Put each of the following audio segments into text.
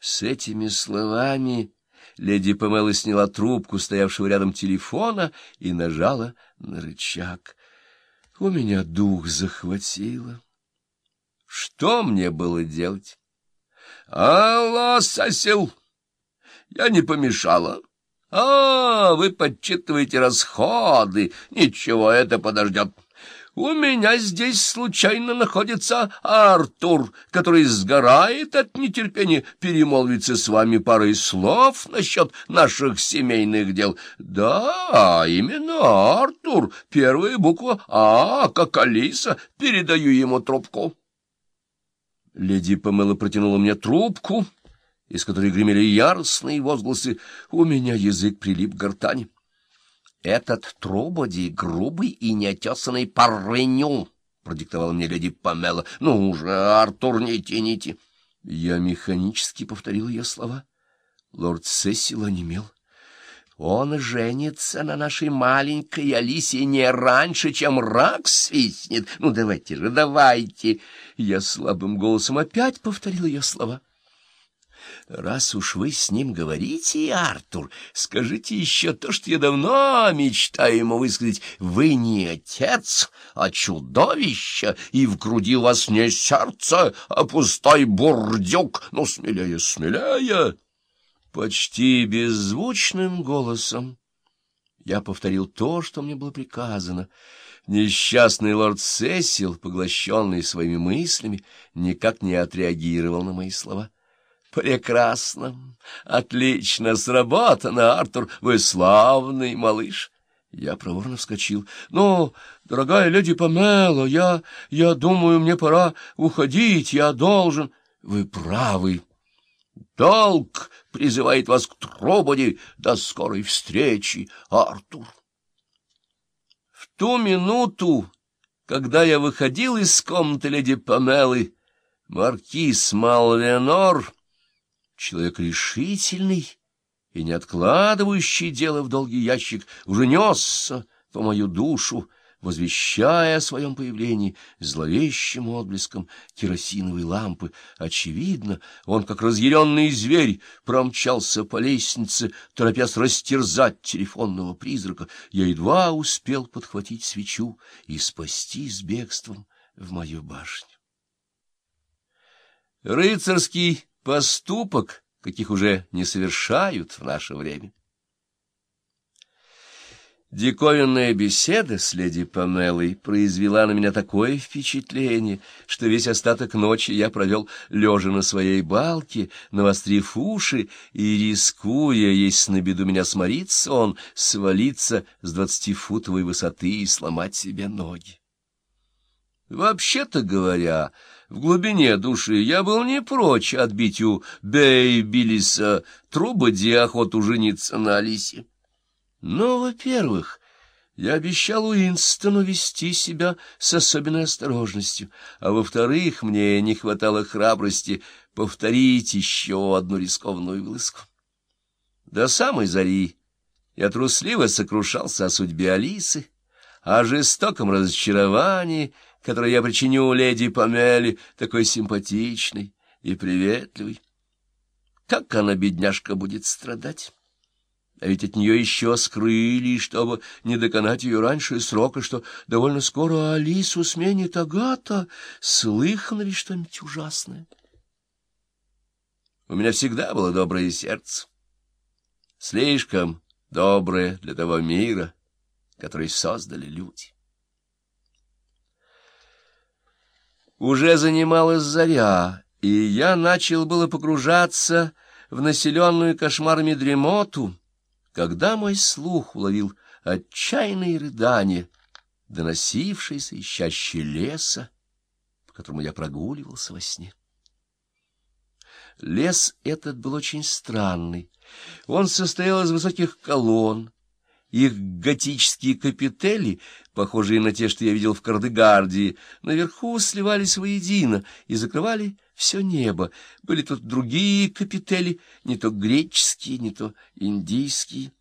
С этими словами леди Памела сняла трубку стоявшего рядом телефона и нажала на рычаг. У меня дух захватило. Что мне было делать? — Алло, сосел! Я не помешала. — А, вы подсчитываете расходы. Ничего, это подождет. У меня здесь случайно находится Артур, который сгорает от нетерпения перемолвиться с вами парой слов насчет наших семейных дел. Да, именно Артур, первая буква А, как Алиса, передаю ему трубку. Леди Памела протянула мне трубку, из которой гремели яростные возгласы. У меня язык прилип к гортани. «Этот Трубоди грубый и неотесанный парвеню», — продиктовала мне леди Памела. «Ну уже, Артур, не тяните». Я механически повторил ее слова. Лорд Сесил онемел. «Он женится на нашей маленькой Алисе не раньше, чем рак свистнет. Ну, давайте же, давайте!» Я слабым голосом опять повторил ее слова. Раз уж вы с ним говорите, Артур, скажите еще то, что я давно мечтаю ему высказать. Вы не отец, а чудовище, и в груди у вас не сердце, а пустой бурдюк. Ну, смелее, смелее. Почти беззвучным голосом я повторил то, что мне было приказано. Несчастный лорд Сесил, поглощенный своими мыслями, никак не отреагировал на мои слова. Прекрасно, отлично сработано, Артур, вы славный малыш. Я проворно вскочил. «Ну, дорогая леди Памела, я... я думаю, мне пора уходить, я должен...» «Вы правы. Долг призывает вас к Трободе. До скорой встречи, Артур!» В ту минуту, когда я выходил из комнаты леди Памелы, маркиз Малвенор человек решительный и не откладывающий дело в долгий ящик, уже несся по мою душу, возвещая о своем появлении зловещим отблеском керосиновой лампы. Очевидно, он, как разъяренный зверь, промчался по лестнице, торопясь растерзать телефонного призрака. Я едва успел подхватить свечу и спасти с бегством в мою башню. Рыцарский поступок, каких уже не совершают в наше время. Диковинная беседа с леди Памелой произвела на меня такое впечатление, что весь остаток ночи я провел лежа на своей балке, навострив уши и рискуя, если на беду меня сморит сон, свалиться с двадцатифутовой высоты и сломать себе ноги. Вообще-то говоря, в глубине души я был не прочь отбить у Бейбилиса Трубади охоту жениться на Алисе. Но, во-первых, я обещал Уинстону вести себя с особенной осторожностью, а во-вторых, мне не хватало храбрости повторить еще одну рискованную вылазку. До самой зари я трусливо сокрушался о судьбе Алисы, о жестоком разочаровании, которое я причиню леди Памели, такой симпатичной и приветливой. Как она, бедняжка, будет страдать? А ведь от нее еще скрыли, чтобы не доконать ее раньше срока, что довольно скоро Алису сменит Агата. Слыхано ли что-нибудь ужасное? У меня всегда было доброе сердце. Слишком доброе для того мира, который создали люди. Уже занималась заря, и я начал было погружаться в населенную кошмарами дремоту, когда мой слух уловил отчаянные рыдания, доносившиеся из чаще леса, по которому я прогуливался во сне. Лес этот был очень странный. Он состоял из высоких колонн, их готические капители, похожие на те, что я видел в Кардегардии, наверху сливались воедино и закрывали все небо. Были тут другие капители, не то греческие, не то индийские.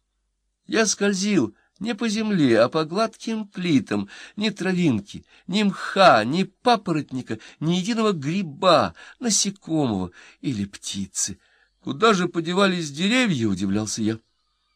Я скользил не по земле, а по гладким плитам, ни травинки, ни мха, ни папоротника, ни единого гриба, насекомого или птицы. Куда же подевались деревья, удивлялся я.